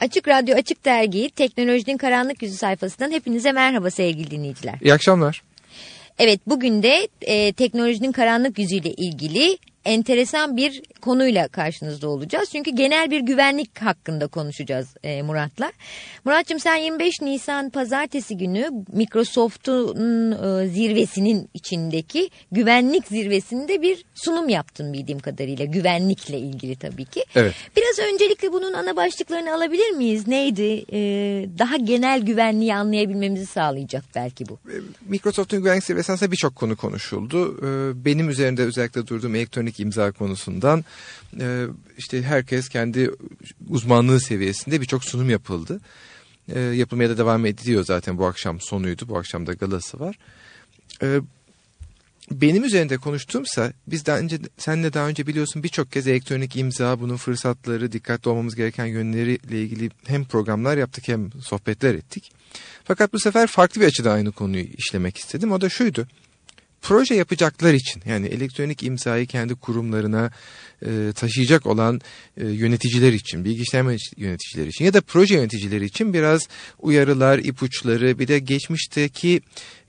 Açık Radyo Açık Dergi Teknolojinin Karanlık Yüzü sayfasından hepinize merhaba sevgili dinleyiciler. İyi akşamlar. Evet bugün de e, teknolojinin karanlık yüzüyle ilgili enteresan bir konuyla karşınızda olacağız. Çünkü genel bir güvenlik hakkında konuşacağız e, Murat'la. Murat'cığım sen 25 Nisan pazartesi günü Microsoft'un e, zirvesinin içindeki güvenlik zirvesinde bir sunum yaptın bildiğim kadarıyla. Güvenlikle ilgili tabii ki. Evet. Biraz öncelikle bunun ana başlıklarını alabilir miyiz? Neydi? E, daha genel güvenliği anlayabilmemizi sağlayacak belki bu. Microsoft'un güvenlik zirvesi aslında birçok konu konuşuldu. Ee, benim üzerinde özellikle durduğum elektronik imza konusundan e, işte herkes kendi uzmanlığı seviyesinde birçok sunum yapıldı. E, yapılmaya da devam ediyor zaten bu akşam sonuydu. Bu akşam da galası var. E, benim üzerinde konuştuğumsa biz daha önce senle daha önce biliyorsun birçok kez elektronik imza bunun fırsatları dikkatli olmamız gereken yönleriyle ilgili hem programlar yaptık hem sohbetler ettik. Fakat bu sefer farklı bir açıdan aynı konuyu işlemek istedim. O da şuydu proje yapacaklar için yani elektronik imzayı kendi kurumlarına e, taşıyacak olan e, yöneticiler için, bilgisayar yöneticileri için ya da proje yöneticileri için biraz uyarılar, ipuçları bir de geçmişteki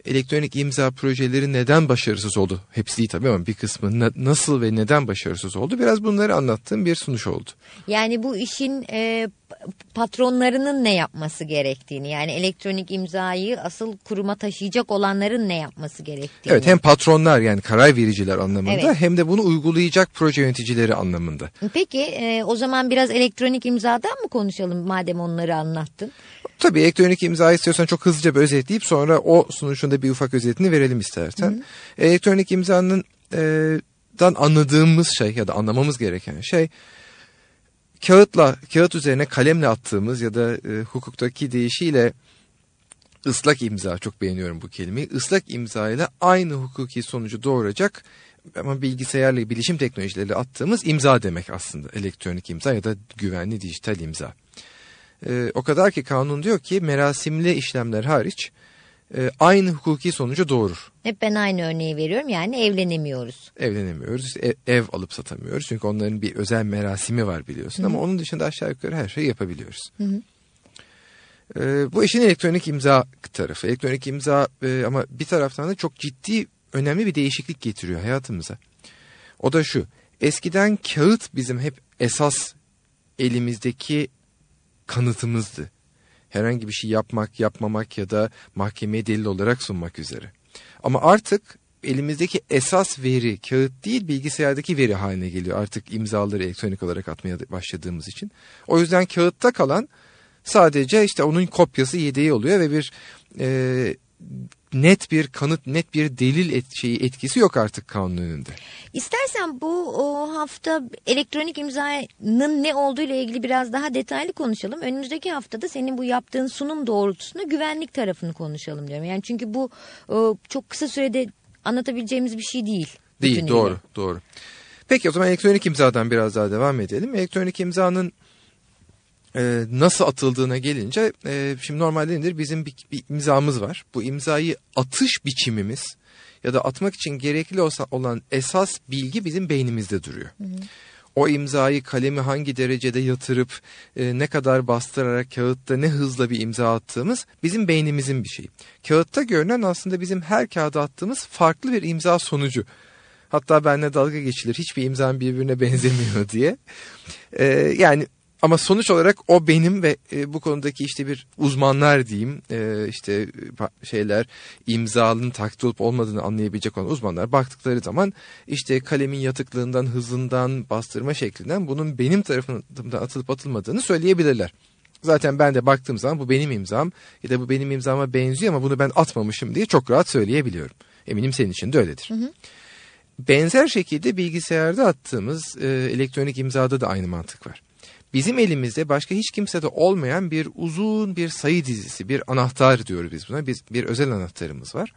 elektronik imza projeleri neden başarısız oldu? Hepsi değil tabii ama bir kısmı na, nasıl ve neden başarısız oldu? Biraz bunları anlattığım bir sunuş oldu. Yani bu işin e, patronlarının ne yapması gerektiğini yani elektronik imzayı asıl kuruma taşıyacak olanların ne yapması gerektiğini. Evet hem patronlar yani karar vericiler anlamında evet. hem de bunu uygulayacak proje yöneticileri anlamında. Peki e, o zaman biraz elektronik imzadan mı konuşalım madem onları anlattın? Tabii elektronik imza istiyorsan çok hızlıca bir özetleyip sonra o sonuçunda bir ufak özetini verelim istersen. Hı hı. Elektronik imzanın e, dan anladığımız şey ya da anlamamız gereken şey kağıtla kağıt üzerine kalemle attığımız ya da e, hukuktaki deyişiyle ıslak imza çok beğeniyorum bu kelimeyi. Islak imza ile aynı hukuki sonucu doğuracak ama bilgisayarla bilişim teknolojileriyle attığımız imza demek aslında elektronik imza ya da güvenli dijital imza. E, o kadar ki kanun diyor ki merasimli işlemler hariç e, aynı hukuki sonucu doğurur. Hep ben aynı örneği veriyorum yani evlenemiyoruz. Evlenemiyoruz, ev, ev alıp satamıyoruz çünkü onların bir özel merasimi var biliyorsun Hı -hı. ama onun dışında aşağı yukarı her şeyi yapabiliyoruz. E, bu işin elektronik imza tarafı. Elektronik imza e, ama bir taraftan da çok ciddi önemli bir değişiklik getiriyor hayatımıza. O da şu eskiden kağıt bizim hep esas elimizdeki kanıtımızdı. Herhangi bir şey yapmak, yapmamak ya da mahkemeye delil olarak sunmak üzere. Ama artık elimizdeki esas veri kağıt değil bilgisayardaki veri haline geliyor. Artık imzaları elektronik olarak atmaya başladığımız için. O yüzden kağıtta kalan sadece işte onun kopyası yedeği oluyor ve bir e, net bir kanıt, net bir delil et, şeyi etkisi yok artık kanun önünde. İstersen bu o hafta elektronik imzanın ne olduğu ile ilgili biraz daha detaylı konuşalım. Önümüzdeki haftada senin bu yaptığın sunum doğrultusunda güvenlik tarafını konuşalım diyorum. Yani çünkü bu o, çok kısa sürede anlatabileceğimiz bir şey değil. Değil, doğru, ile. doğru. Peki o zaman elektronik imzadan biraz daha devam edelim. Elektronik imzanın e, nasıl atıldığına gelince e, şimdi normalde nedir bizim bir, bir imzamız var. Bu imzayı atış biçimimiz ya da atmak için gerekli olan esas bilgi bizim beynimizde duruyor. Hı hı. O imzayı kalemi hangi derecede yatırıp e, ne kadar bastırarak kağıtta ne hızla bir imza attığımız bizim beynimizin bir şeyi. Kağıtta görünen aslında bizim her kağıda attığımız farklı bir imza sonucu. Hatta benimle dalga geçilir hiçbir imzam birbirine benzemiyor diye. Ee, yani ama sonuç olarak o benim ve e, bu konudaki işte bir uzmanlar diyeyim e, işte şeyler imzalının taklit olup olmadığını anlayabilecek olan uzmanlar baktıkları zaman işte kalemin yatıklığından hızından bastırma şeklinden bunun benim tarafından atılıp atılmadığını söyleyebilirler. Zaten ben de baktığım zaman bu benim imzam ya da bu benim imzama benziyor ama bunu ben atmamışım diye çok rahat söyleyebiliyorum. Eminim senin için de öyledir. Hı hı. Benzer şekilde bilgisayarda attığımız e, elektronik imzada da aynı mantık var bizim elimizde başka hiç kimsede olmayan bir uzun bir sayı dizisi, bir anahtar diyoruz biz buna. Biz bir özel anahtarımız var.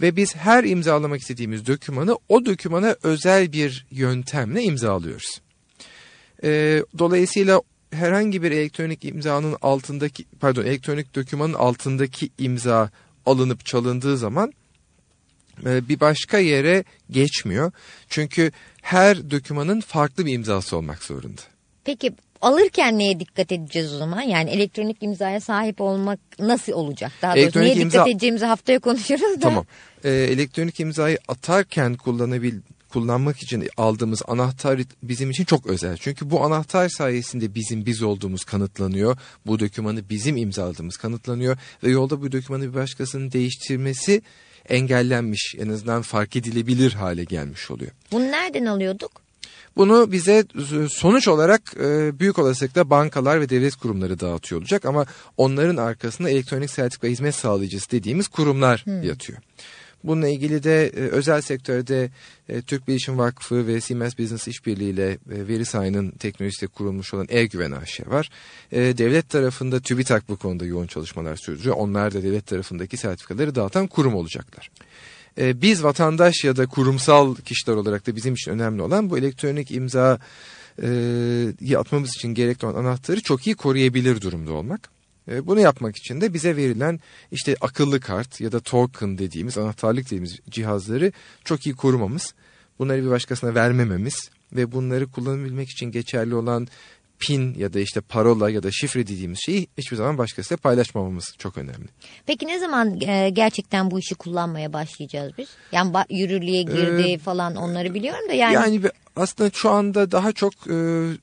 Ve biz her imzalamak istediğimiz dokümanı o dokümana özel bir yöntemle imzalıyoruz. Ee, dolayısıyla herhangi bir elektronik imzanın altındaki pardon elektronik dokümanın altındaki imza alınıp çalındığı zaman e, bir başka yere geçmiyor. Çünkü her dokümanın farklı bir imzası olmak zorunda. Peki alırken neye dikkat edeceğiz o zaman? Yani elektronik imzaya sahip olmak nasıl olacak? Daha doğrusu Elektronik neye imza- dikkat edeceğimizi haftaya konuşuruz da. Tamam. Ee, elektronik imzayı atarken kullanabil kullanmak için aldığımız anahtar bizim için çok özel. Çünkü bu anahtar sayesinde bizim biz olduğumuz kanıtlanıyor. Bu dokümanı bizim imzaladığımız kanıtlanıyor ve yolda bu dokümanı bir başkasının değiştirmesi engellenmiş. En azından fark edilebilir hale gelmiş oluyor. Bunu nereden alıyorduk? Bunu bize sonuç olarak e, büyük olasılıkla bankalar ve devlet kurumları dağıtıyor olacak ama onların arkasında elektronik sertifika hizmet sağlayıcısı dediğimiz kurumlar yatıyor. Bununla ilgili de e, özel sektörde e, Türk Bilişim Vakfı ve Siemens Business İşbirliği ile e, VeriSign'ın teknolojisiyle kurulmuş olan E-Güven AŞ var. E, devlet tarafında TÜBİTAK bu konuda yoğun çalışmalar sürdürüyor. Onlar da devlet tarafındaki sertifikaları dağıtan kurum olacaklar. E, biz vatandaş ya da kurumsal kişiler olarak da bizim için önemli olan bu elektronik imza e, atmamız için gerekli olan anahtarı çok iyi koruyabilir durumda olmak. E, Bunu yapmak için de bize verilen işte akıllı kart ya da token dediğimiz anahtarlık dediğimiz cihazları çok iyi korumamız, bunları bir başkasına vermememiz ve bunları kullanabilmek için geçerli olan pin ya da işte parola ya da şifre dediğimiz şeyi hiçbir zaman başkasıyla paylaşmamamız çok önemli. Peki ne zaman e, gerçekten bu işi kullanmaya başlayacağız biz? Yani yürürlüğe girdi Ee, falan onları biliyorum da yani, Yani, aslında şu anda daha çok e,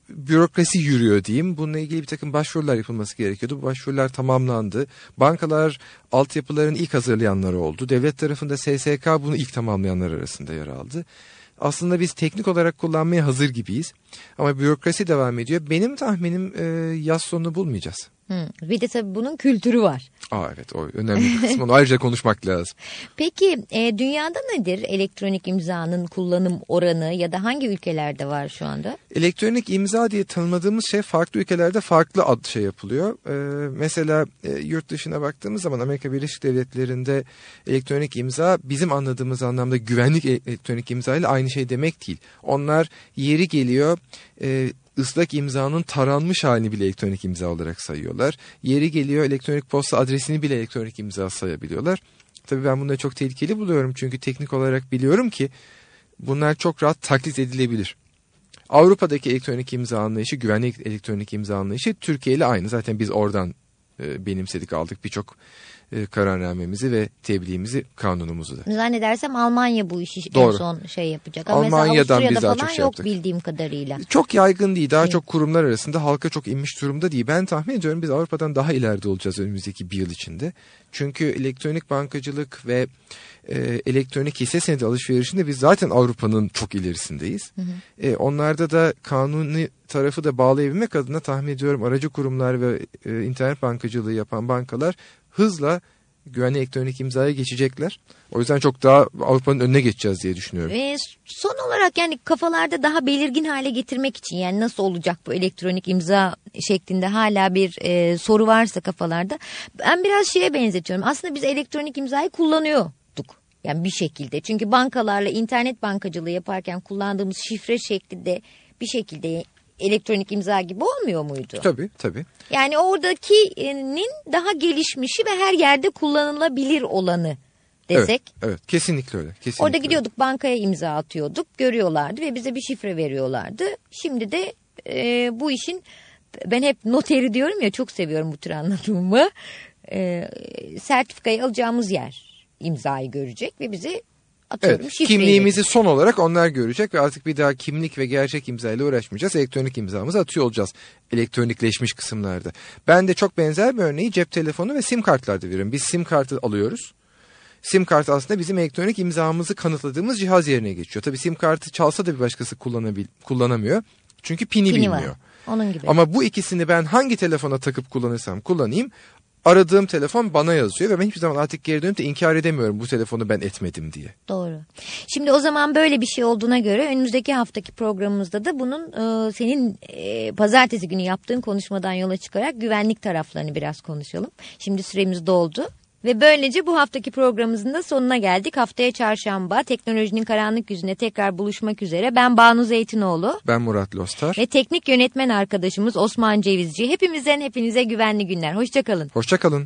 bürokrasi yürüyor diyeyim. Bununla ilgili bir takım başvurular yapılması gerekiyordu. Bu başvurular tamamlandı. Bankalar altyapıların ilk hazırlayanları oldu. Devlet tarafında SSK bunu ilk tamamlayanlar arasında yer aldı. Aslında biz teknik olarak kullanmaya hazır gibiyiz. Ama bürokrasi devam ediyor. Benim tahminim e, yaz sonunu bulmayacağız. Hı, bir de tabii bunun kültürü var. Aa evet o önemli bir kısmı. Onu ayrıca konuşmak lazım. Peki e, dünyada nedir elektronik imzanın kullanım oranı ya da hangi ülkelerde var şu anda? Elektronik imza diye tanımladığımız şey farklı ülkelerde farklı ad şey yapılıyor. Ee, mesela e, yurt dışına baktığımız zaman Amerika Birleşik Devletleri'nde elektronik imza bizim anladığımız anlamda güvenlik e- elektronik imza ile aynı şey demek değil. Onlar yeri geliyor e, ıslak imzanın taranmış halini bile elektronik imza olarak sayıyorlar. Yeri geliyor elektronik posta adresini bile elektronik imza sayabiliyorlar. Tabii ben bunları çok tehlikeli buluyorum çünkü teknik olarak biliyorum ki bunlar çok rahat taklit edilebilir. Avrupa'daki elektronik imza anlayışı, güvenlik elektronik imza anlayışı Türkiye ile aynı. Zaten biz oradan e, benimsedik aldık birçok e, kararnamemizi ve tebliğimizi, kanunumuzu da. Zannedersem Almanya bu işi en Doğru. son şey yapacak. Ama Almanya'dan biz daha çok şey yok yaptık. bildiğim kadarıyla. Çok yaygın değil. Daha Evet. çok kurumlar arasında halka çok inmiş durumda değil. Ben tahmin ediyorum biz Avrupa'dan daha ileride olacağız önümüzdeki bir yıl içinde. Çünkü elektronik bankacılık ve e, elektronik hisse senedi alışverişinde biz zaten Avrupa'nın çok ilerisindeyiz. E, onlarda da kanuni tarafı da bağlayabilmek adına tahmin ediyorum aracı kurumlar ve e, internet bankacılığı yapan bankalar hızla güvenli elektronik imzaya geçecekler. O yüzden çok daha Avrupa'nın önüne geçeceğiz diye düşünüyorum. Ve son olarak yani kafalarda daha belirgin hale getirmek için yani nasıl olacak bu elektronik imza şeklinde hala bir e, soru varsa kafalarda ben biraz şeye benzetiyorum. Aslında biz elektronik imzayı kullanıyorduk. Yani bir şekilde. Çünkü bankalarla internet bankacılığı yaparken kullandığımız şifre şeklinde bir şekilde elektronik imza gibi olmuyor muydu? Tabii tabii. Yani oradakinin daha gelişmişi ve her yerde kullanılabilir olanı desek. Evet, evet kesinlikle öyle. Kesinlikle Orada öyle. gidiyorduk bankaya imza atıyorduk görüyorlardı ve bize bir şifre veriyorlardı. Şimdi de e, bu işin ben hep noteri diyorum ya çok seviyorum bu tür anlatımı. E, sertifikayı alacağımız yer imzayı görecek ve bize atıyorum Evet, şifreyi kimliğimizi son olarak onlar görecek ve artık bir daha kimlik ve gerçek imzayla uğraşmayacağız. Elektronik imzamızı atıyor olacağız elektronikleşmiş kısımlarda. Ben de çok benzer bir örneği cep telefonu ve sim kartlarda veriyorum. Biz sim kartı alıyoruz. Sim kartı aslında bizim elektronik imzamızı kanıtladığımız cihaz yerine geçiyor. Tabii sim kartı çalsa da bir başkası kullanabil kullanamıyor. Çünkü pini, Pini bilmiyor. var. Onun gibi. Ama bu ikisini ben hangi telefona takıp kullanırsam kullanayım aradığım telefon bana yazıyor ve ben hiçbir zaman artık geri dönüp de inkar edemiyorum bu telefonu ben etmedim diye. Doğru. Şimdi o zaman böyle bir şey olduğuna göre önümüzdeki haftaki programımızda da bunun e, senin e, pazartesi günü yaptığın konuşmadan yola çıkarak güvenlik taraflarını biraz konuşalım. Şimdi süremiz doldu. Ve böylece bu haftaki programımızın da sonuna geldik. Haftaya çarşamba teknolojinin karanlık yüzüne tekrar buluşmak üzere. Ben Banu Zeytinoğlu Ben Murat Lostar. ve teknik yönetmen arkadaşımız Osman Cevizci. Hepimizden hepinize güvenli günler. Hoşçakalın. Hoşçakalın.